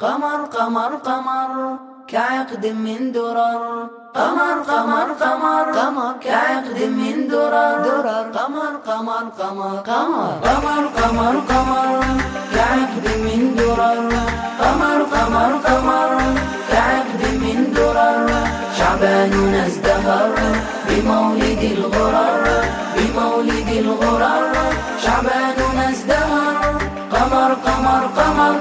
قمر قمر قمر كعقد من درر قمر قمر قمر قمر كعقد من درر درر قمر قمر قمر قمر قمر قمر قمر كعقد من درر قمر قمر قمر كعقد من درر شعبان ازدهر بمولد الغرر بمولد الغرر شعبان ازدهر قمر قمر قمر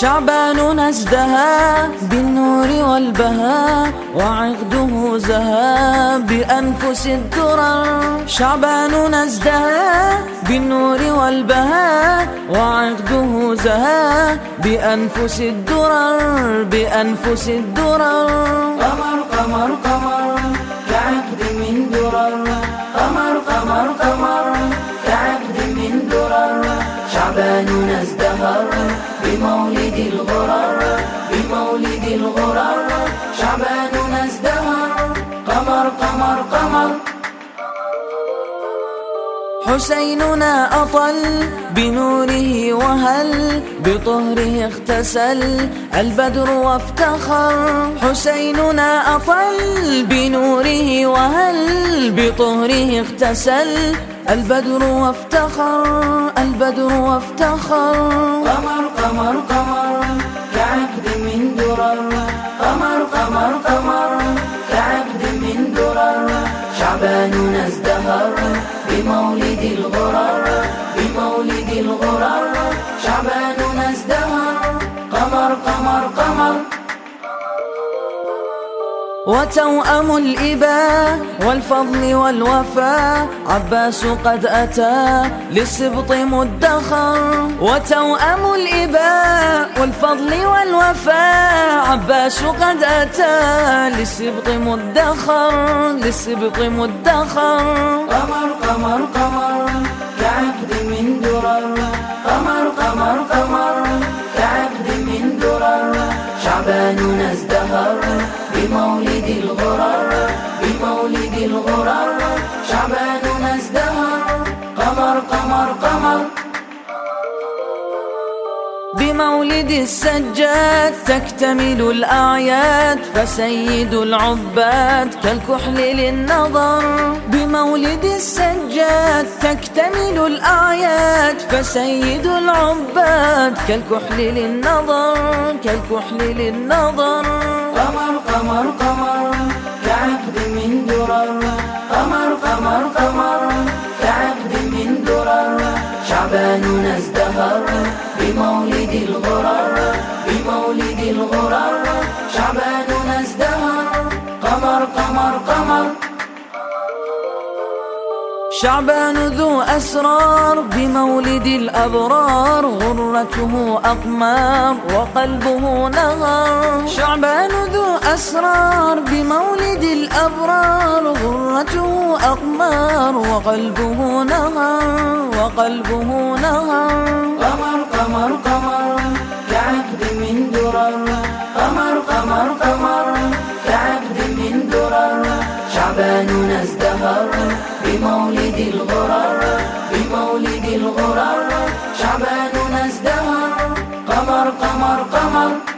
شعبان ازدهى بالنور والبهاء وعقده زهى بأنفس الدرر شعبان ازدهى بالنور والبهاء وعقده زهى بأنفس الدرر بأنفس الدرر قمر قمر قمر كعقد من درر قمر قمر قمر كعقد من درر شعبان ازدهر بمولد الغرر بمولد الغرر شعبان أزدهر قمر قمر قمر. حسيننا أطل بنوره وهل بطهره اغتسل البدر وافتخر. حسيننا أطل بنوره وهل بطهره اغتسل. البدر وافتخر البدر وافتخر. قمر قمر قمر كعقد من درر. قمر قمر قمر كعقد من درر. شعبان ازدهر بمولد الغرر بمولد الغرر. شعبان ازدهر قمر قمر قمر. وتوأم الإباء والفضل والوفاء عباس قد أتى للسبط مدخر. وتوأم الإباء والفضل والوفاء عباس قد أتى للسبط مدخر. للسبط مدخر. قمر قمر قمر كعقد من درر. قمر قمر قمر كعقد من درر. شعبان ازدهر بمولد الغرر بمولد الغرر شعبان أزدهر قمر قمر قمر. بمولد السجاد تكتمل الأعياد فسيد العباد كالكحل للنظر. بمولد السجاد تكتمل الأعياد فسيد العباد كالكحل للنظر كالكحل للنظر. قمر قمر قمر كعقد من درر. قمر قمر قمر كعقد من درر. شعبان ازدهر بمولد الغرر بمولد الغرر. شعبان ازدهر. قمر قمر قمر شعبان ذو أسرار بمولد الأبرار غرته أقمار وقلبه نهر شعبان ذو أسرار بمولد الأبرار غرته أقمار وقلبه نهر وقلبه نهر قمر قمر قمر. بمولد الغرر بمولد الغرر شعباننا ازدهر قمر قمر قمر.